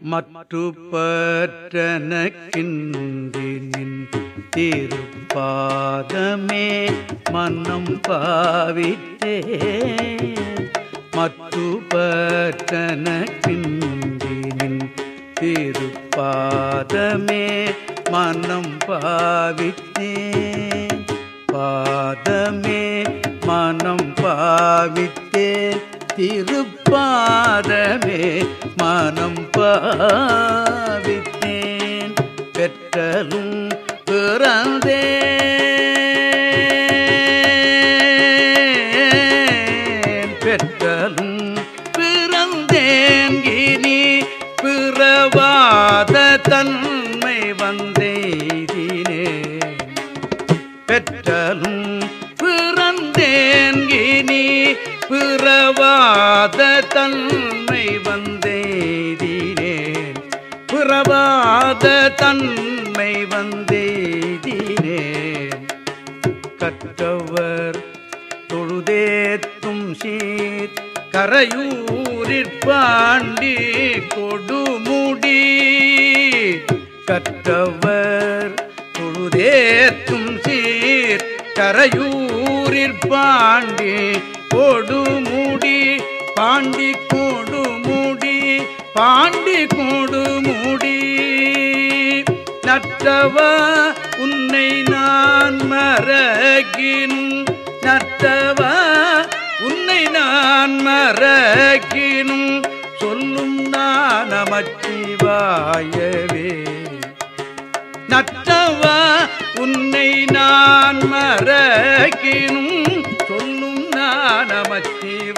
மற்று பற்றனக்கின்றினின் திருப்பாதமே மன்னம் பாவித்தே. மற்று பற்றனக்கின்றினின் திருப்பாதமே மன்னம் பாவித்தே. பாதமே மனம் பாவித்தேன் திருப்பாதமே மனம் பாவி. தன்மை வந்தேதினேன் புறவாத தன்மை வந்தேதினேன் கற்றவர் தொழுதேத்தும் சீர் கரையூரிற்பாண்டி கொடுமுடி. கற்றவர் தொழுதேத்தும் சீர் கரையூரிற்பாண்டி கொடுமுடி. பாண்டி கூடு மூடி பாண்டி கூடு மூடி. நற்றவ உன்னை நான் மறக்கினும் நற்றவ உன்னை நான் மறக்கினும் சொல்லும் நான் நமச்சிவாயவே நற்றவ உன்னை நான் மறக்கினும் சொல்லும் நான் நமச்சிவாயவே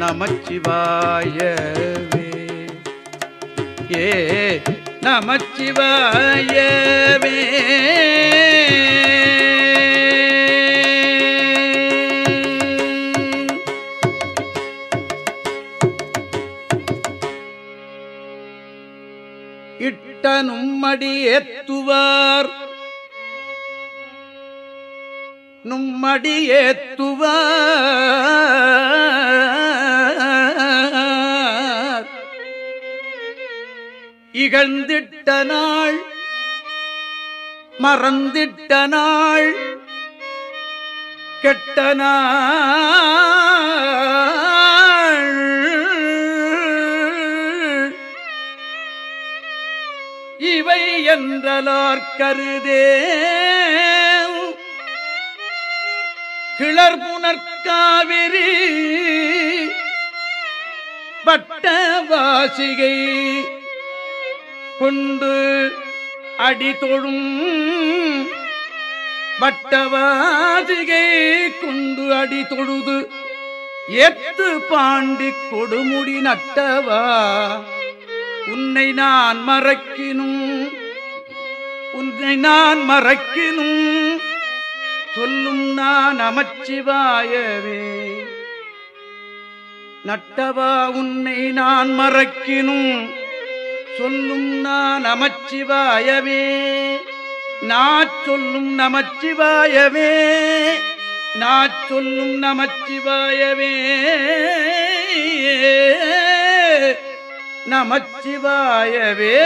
நமச்சிவாயவே. ஏ நமச்சிவாயவே. இட்ட நும்மடி ஏத்துவார். நும்மடி ஏத்துவார். இகழ்ந்திட்ட நாள் மறந்திட்ட நாள் கெட்ட நாள். இவை என்றலார் கருதே கிளர்புணர்காவிரி பட்ட வாசிகை கொண்டு அடிதொழும் வட்டவாதிகை கொண்டு அடி தொழுது எத்து பாண்டி கொடுமுடி நட்டவா? உன்னை நான் மறக்கினும் உன்னை நான் மறக்கினும் சொல்லும் நான் அமைச்சிவாயவே. நட்டவா உன்னை நான் மறக்கினும் சொல்லும் நான் நமச்சிவாயவே. நான் சொல்லும் நமச்சிவாயவே. நான் சொல்லும் நமச்சிவாயவே. நமச்சிவாயவே.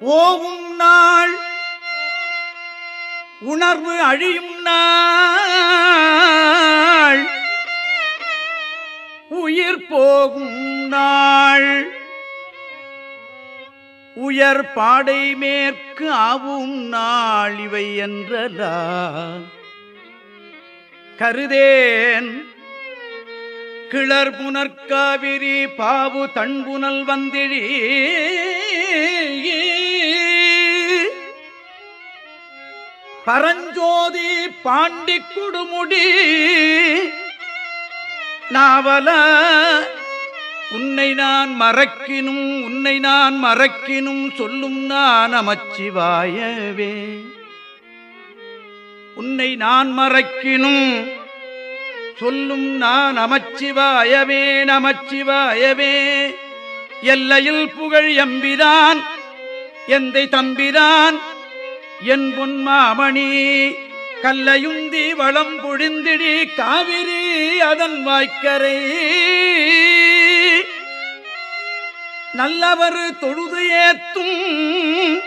ஓவும் நாள் உணர்வு அழியும் நாள். உயிர் போகும் நாள். உயர் பாடை மேற்கு ஆவும் நாள் இவை என்றலா கருதேன் கிளர் புனர்காவிரி பாவு தன்புனல் வந்திழி பரஞ்சோதி பாண்டி குடுமுடி நாவல. உன்னை நான் மறக்கினும் உன்னை நான் மறக்கினும் சொல்லும் நான் நமச்சிவாயவே உன்னை நான் மறக்கினும் சொல்லும் நான் நமச்சிவாயவே நமச்சிவாயவே. எல்லையில் புகழ் எம்பிரான் எந்தை தம்பிரான்? என் பொன்மாமணி கல்லையுந்தி வளம் பொழிந்திடி காவிரி. அதன் வாய்க்கரை. நல்லவர் தொழுது ஏத்தும்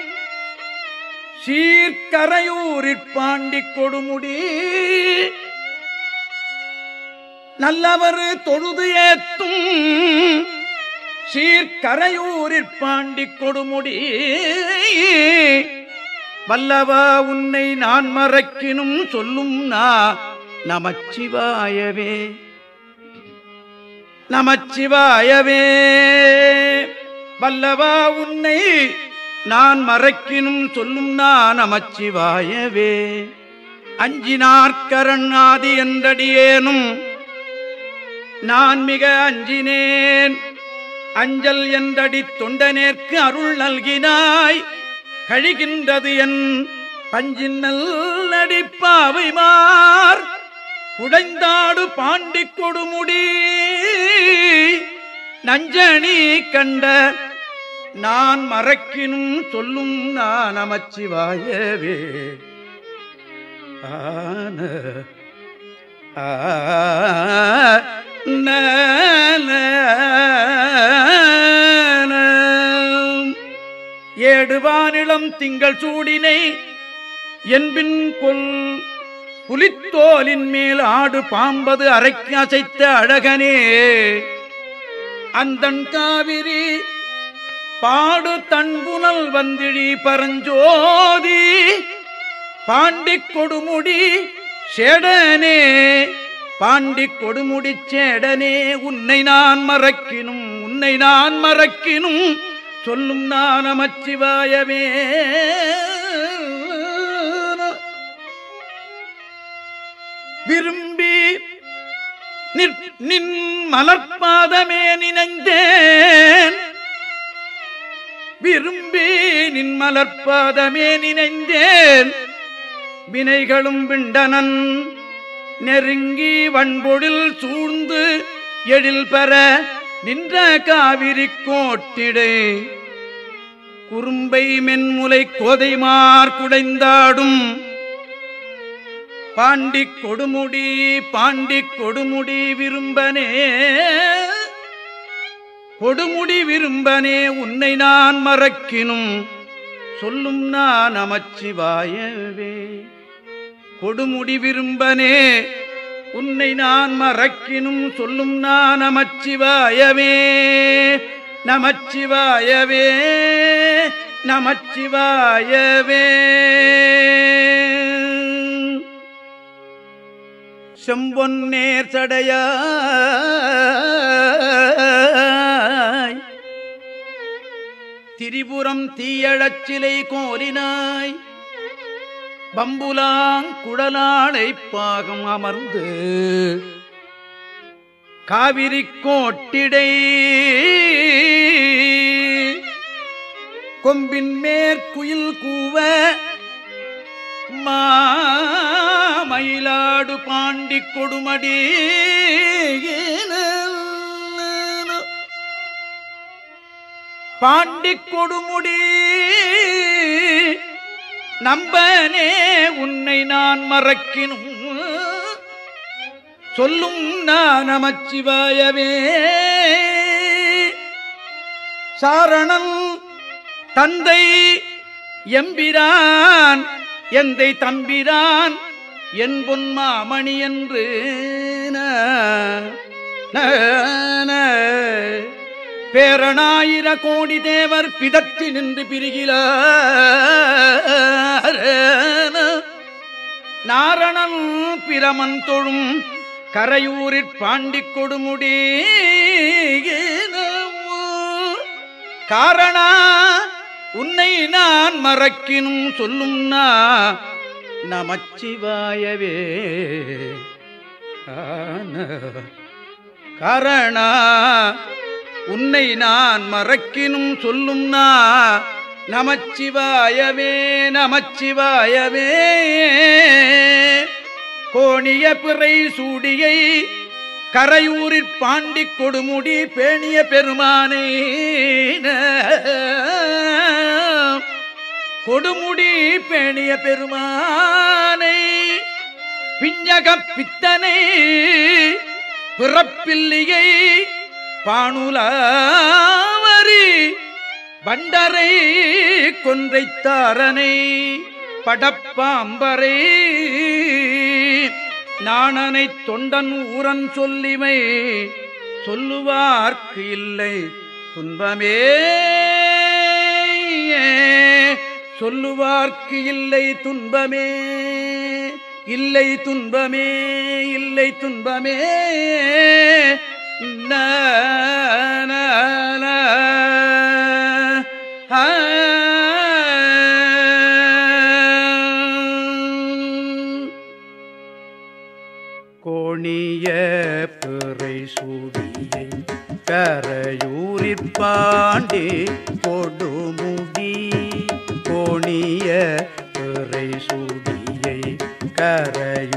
சீர்கரையூரிற்பாண்டி கொடுமுடி. நல்லவர் தொழுது ஏத்தும் சீர்கரையூரிற்பாண்டி கொடுமுடி. வல்லவா உன்னை நான் மறக்கினும் சொல்லும் நான் நமச்சிவாயவே. நமச்சிவாயவே. வல்லவா உன்னை நான் மறைக்கினும் சொல்லும் நான் நமச்சிவாயவே. அஞ்சினார்கரண் ஆதி என்றடியேனும் நான் மிக அஞ்சினேன். அஞ்சல் என்றடி தொண்டனேற்கு அருள் நல்கினாய். கழிகின்றது என் பஞ்சின்னல் நடிப்பாவைமார் உடைந்தாடு பாண்டி கொடுமுடி. நஞ்சணி கண்ட நான் மறக்கினும் சொல்லும் நான் அமைச்சிவாயவே. ஆன ஆன ஏடுவானிளம் திங்கள் சூடினை என்பின் கொல் புலித்தோலின் மேல் ஆடு பாம்பது அரைக்கு அசைத்த அழகனே. அந்தன் காவிரி பாடு தன்புணல் வந்திழி பரஞ்சோதி. பாண்டிக் கொடுமுடி செடனே பாண்டிக் கொடுமுடி சேடனே. உன்னை நான் மறக்கினும் உன்னை நான் மறக்கினும் சொல்லும் நான் நமச்சிவாயவே விரும்பி நின் மலர்பாதமே நினைந்தேன். விரும்பி நின் மலர்பாதமே நினைந்தேன். வினைகளும் விண்டனன் நெருங்கி வன்பொழில் சூழ்ந்து எழில் பெற நின்ற காவிரி கோட்டிடை. குறும்பை மென்முலை கோதைமார் குடைந்தாடும் பாண்டி கொடுமுடி பாண்டி கொடுமுடி விரும்பனே. கொடுமுடி விரும்பனே உன்னை நான் மறக்கினும். சொல்லும் நான் அமைச்சிவாயவே. கொடுமுடி விரும்பனே உன்னை நான் மறக்கினும். சொல்லும் நான் நமச்சிவாயவே நமச்சிவாயவே நமச்சிவாயவே. செம்பொன் நேர் சடையாய் திரிபுரம் தீயழச்சிலை கோரினாய். பம்புலாங் குடலாளை பாகம் அமர்ந்து. காவிரி கோட்டிடை. கொம்பின் மேற்குயில் கூவ மாமயிலாடு பாண்டி கொடுமடி பாண்டி கொடுமுடி நம்பனே உன்னை நான் மறக்கினும். சொல்லும் நான் நமச்சிவாயவே. சாரணன் தந்தை எம்பிரான் எந்தை தம்பிரான் என் பொன்மாமணி என்று பேரணாயிர கோடி தேவர் பிதற்றி நின்று பிரிகிறார். நாரணன் பிரமன் தொழும் கரையூரிற் பாண்டிக் கொடுமுடி காரணா உன்னை நான் மறக்கினும் சொல்லும் நமச்சிவாயவே ஆன. காரணா உன்னை நான் மறக்கினும் சொல்லும் நமச்சிவாயவே நமச்சிவாயவே கோணிய பிறை சூடியை கரையூரிற் பாண்டி கொடுமுடி பேணிய பெருமானை கொடுமுடி பேணிய பெருமானை பிஞ்சக பித்தனை பிறப்பில்லியை பாணுலாவரி பண்டரை கொன்றைத்தாரனை படப்பாம்பரை. நாணனை தொண்டன் ஊரன் சொல்லிமை சொல்லுவார்க்கு இல்லை. துன்பமே சொல்லுவார்க்கு இல்லை துன்பமே. இல்லை துன்பமே இல்லை துன்பமே. நான பிறை சூடியை கரையூரிப்பாண்டி கொடுமுடி கோணிய பிறை சூடியை கரையூரிப்பாண்டி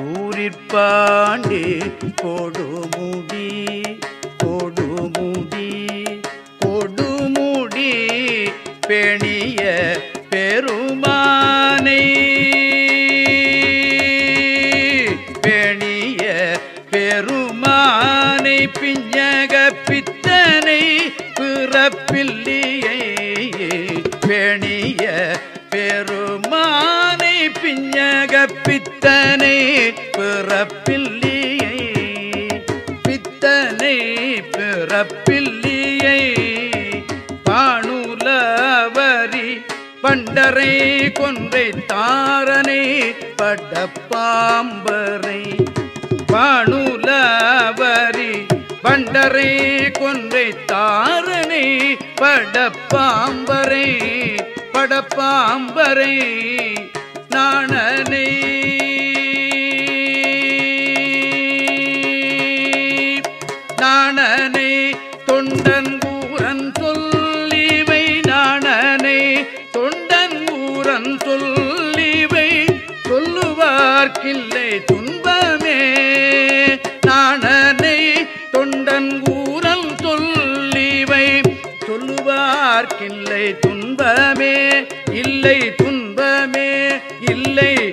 கொடுமுடி பிறப்பில்லியை பாணுலவரி பண்டரை கொன்றை தாரனை பட பாம்பரை பாணுலவரி பண்டரை கொன்றை தாரனை பட பாம்பரை படப்பாம்பரை நாணனை நாணனை இல்லை துன்பமே. நாணனை தொண்டன் ஊரல் சொல்லிவை சொல்லுவார்க்கில்லை துன்பமே. இல்லை துன்பமே. இல்லை